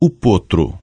o potro.